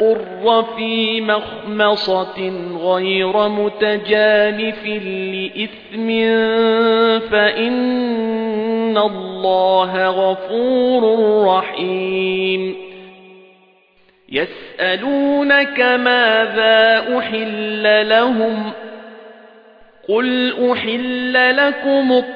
اضطر في مخمصة غير متجانف لإثم فإن الله غفور رحيم يسألونك ماذا أحل لهم قل أحل لكم الطيبات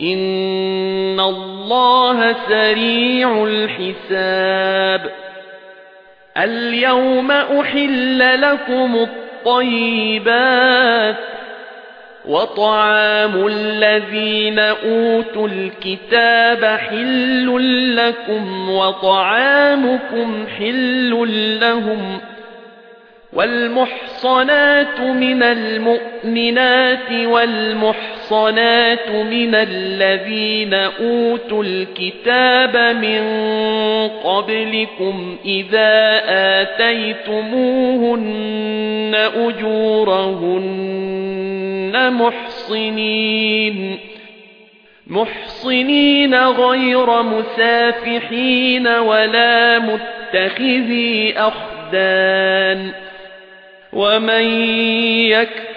إن الله سريع الحساب اليوم أحل لكم الطيبات وطعام الذين أوتوا الكتاب حل لكم وطعامكم حل لهم والمحصنات من المؤمنات والمحصنات من الذين أوتوا الكتاب من قبلكم إذا آتيتموهن أجورهن محصنين محصنين غير مسافحين ولا متخذي أخدان. ومن